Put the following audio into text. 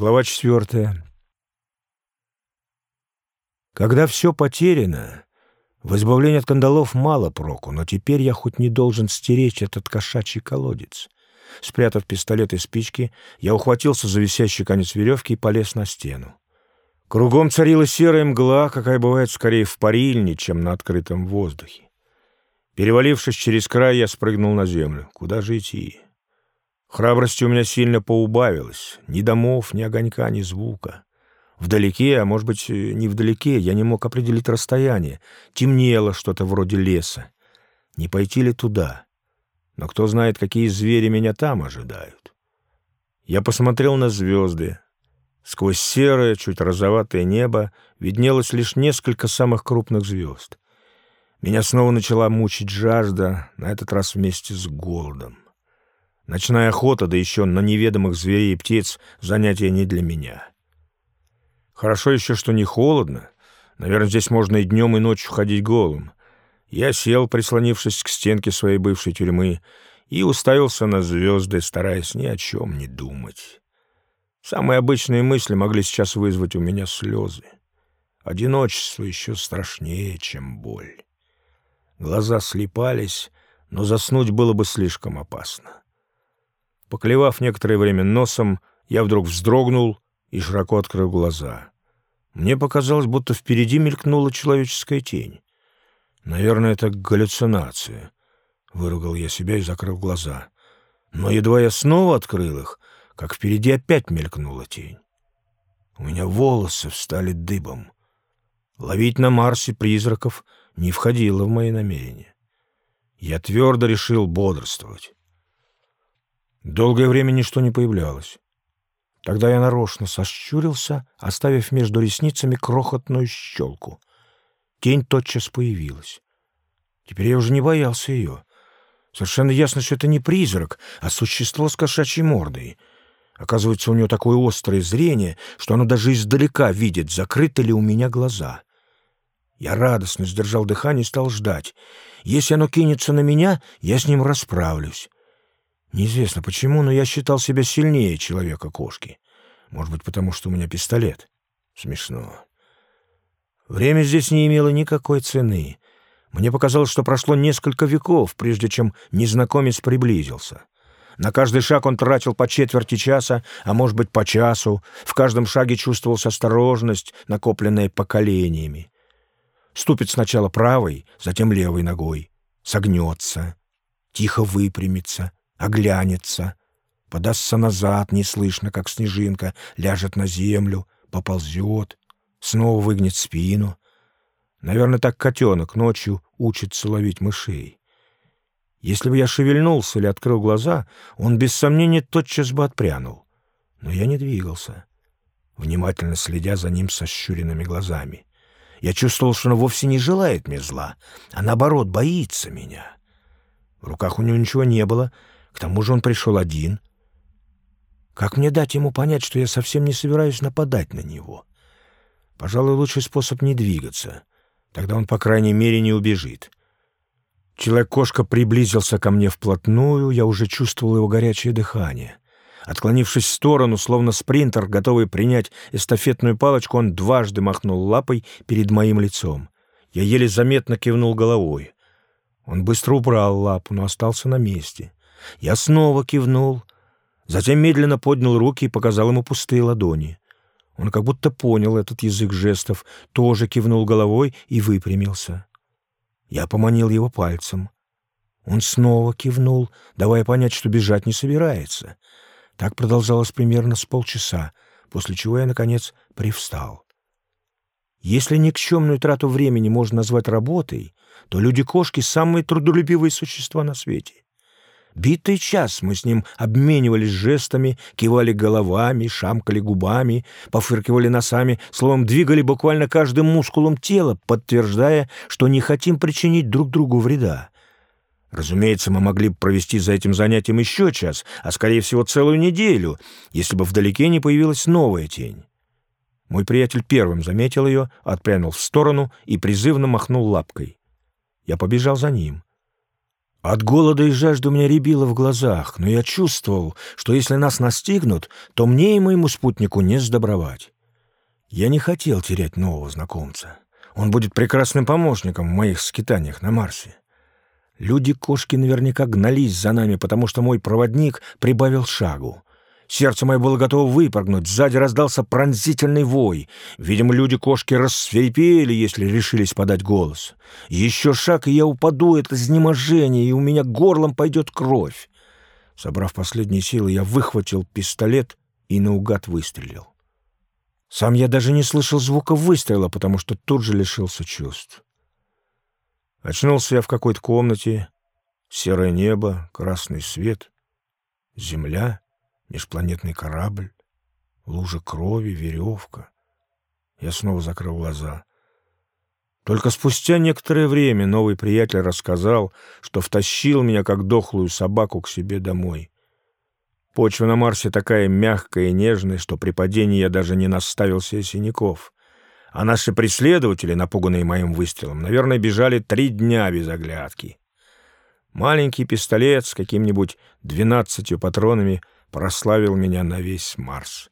Глава четвертая. Когда все потеряно, в избавлении от кандалов мало проку, но теперь я хоть не должен стеречь этот кошачий колодец. Спрятав пистолет и спички, я ухватился за висящий конец веревки и полез на стену. Кругом царила серая мгла, какая бывает скорее в парильне, чем на открытом воздухе. Перевалившись через край, я спрыгнул на землю. Куда же идти? Храбрости у меня сильно поубавилось. Ни домов, ни огонька, ни звука. Вдалеке, а может быть, не вдалеке, я не мог определить расстояние. Темнело что-то вроде леса. Не пойти ли туда? Но кто знает, какие звери меня там ожидают. Я посмотрел на звезды. Сквозь серое, чуть розоватое небо виднелось лишь несколько самых крупных звезд. Меня снова начала мучить жажда, на этот раз вместе с голодом. Ночная охота, да еще на неведомых зверей и птиц, занятие не для меня. Хорошо еще, что не холодно. Наверное, здесь можно и днем, и ночью ходить голым. Я сел, прислонившись к стенке своей бывшей тюрьмы, и уставился на звезды, стараясь ни о чем не думать. Самые обычные мысли могли сейчас вызвать у меня слезы. Одиночество еще страшнее, чем боль. Глаза слепались, но заснуть было бы слишком опасно. Поклевав некоторое время носом, я вдруг вздрогнул и широко открыл глаза. Мне показалось, будто впереди мелькнула человеческая тень. Наверное, это галлюцинация. Выругал я себя и закрыл глаза. Но едва я снова открыл их, как впереди опять мелькнула тень. У меня волосы встали дыбом. Ловить на Марсе призраков не входило в мои намерения. Я твердо решил бодрствовать. Долгое время ничто не появлялось. Тогда я нарочно сощурился, оставив между ресницами крохотную щелку. Тень тотчас появилась. Теперь я уже не боялся ее. Совершенно ясно, что это не призрак, а существо с кошачьей мордой. Оказывается, у него такое острое зрение, что оно даже издалека видит, закрыты ли у меня глаза. Я радостно сдержал дыхание и стал ждать. Если оно кинется на меня, я с ним расправлюсь. Неизвестно почему, но я считал себя сильнее человека-кошки. Может быть, потому что у меня пистолет. Смешно. Время здесь не имело никакой цены. Мне показалось, что прошло несколько веков, прежде чем незнакомец приблизился. На каждый шаг он тратил по четверти часа, а может быть, по часу. В каждом шаге чувствовалась осторожность, накопленная поколениями. Ступит сначала правой, затем левой ногой. Согнется, тихо выпрямится, оглянется, подастся назад, неслышно, как снежинка, ляжет на землю, поползет, снова выгнет спину. Наверное, так котенок ночью учится ловить мышей. Если бы я шевельнулся или открыл глаза, он без сомнения тотчас бы отпрянул. Но я не двигался, внимательно следя за ним со щуренными глазами. Я чувствовал, что он вовсе не желает мне зла, а наоборот боится меня. В руках у него ничего не было, к тому же он пришел один. Как мне дать ему понять, что я совсем не собираюсь нападать на него? Пожалуй, лучший способ не двигаться. Тогда он, по крайней мере, не убежит. Человек-кошка приблизился ко мне вплотную, я уже чувствовал его горячее дыхание. Отклонившись в сторону, словно спринтер, готовый принять эстафетную палочку, он дважды махнул лапой перед моим лицом. Я еле заметно кивнул головой. Он быстро убрал лапу, но остался на месте. Я снова кивнул, затем медленно поднял руки и показал ему пустые ладони. Он как будто понял этот язык жестов, тоже кивнул головой и выпрямился. Я поманил его пальцем. Он снова кивнул, давая понять, что бежать не собирается. Так продолжалось примерно с полчаса, после чего я, наконец, привстал. Если никчемную трату времени можно назвать работой, то люди-кошки — самые трудолюбивые существа на свете. Битый час мы с ним обменивались жестами, кивали головами, шамкали губами, пофыркивали носами, словом, двигали буквально каждым мускулом тела, подтверждая, что не хотим причинить друг другу вреда. Разумеется, мы могли бы провести за этим занятием еще час, а, скорее всего, целую неделю, если бы вдалеке не появилась новая тень. Мой приятель первым заметил ее, отпрянул в сторону и призывно махнул лапкой. Я побежал за ним — От голода и жажды у меня рябило в глазах, но я чувствовал, что если нас настигнут, то мне и моему спутнику не сдобровать. Я не хотел терять нового знакомца. Он будет прекрасным помощником в моих скитаниях на Марсе. Люди-кошки наверняка гнались за нами, потому что мой проводник прибавил шагу. Сердце мое было готово выпрыгнуть, сзади раздался пронзительный вой. Видимо, люди-кошки рассверепели, если решились подать голос. Еще шаг, и я упаду, это изнеможение, и у меня горлом пойдет кровь. Собрав последние силы, я выхватил пистолет и наугад выстрелил. Сам я даже не слышал звука выстрела, потому что тут же лишился чувств. Очнулся я в какой-то комнате. Серое небо, красный свет, земля, межпланетный корабль, лужа крови, веревка. Я снова закрыл глаза. Только спустя некоторое время новый приятель рассказал, что втащил меня, как дохлую собаку, к себе домой. Почва на Марсе такая мягкая и нежная, что при падении я даже не наставил себе синяков. А наши преследователи, напуганные моим выстрелом, наверное, бежали три дня без оглядки. Маленький пистолет с каким-нибудь двенадцатью патронами прославил меня на весь Марс.